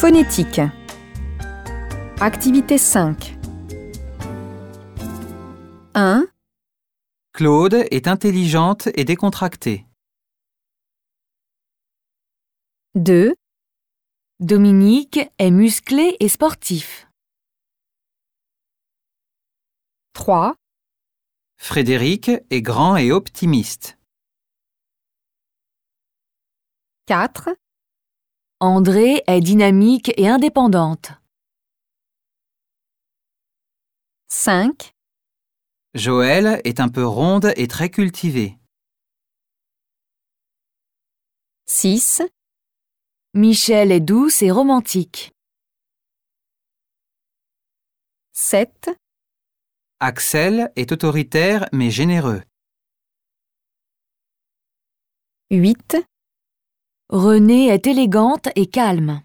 Phonétique. Activité 5. 1, Claude est intelligente et décontractée. 2, Dominique est musclé et sportif. 3, Frédéric est grand et optimiste. 4, André est dynamique et indépendante. 5, Joël est un peu ronde et très cultivée. 6, Michel est douce et romantique. 7, Axel est autoritaire mais généreux. 8, Renée est élégante et calme.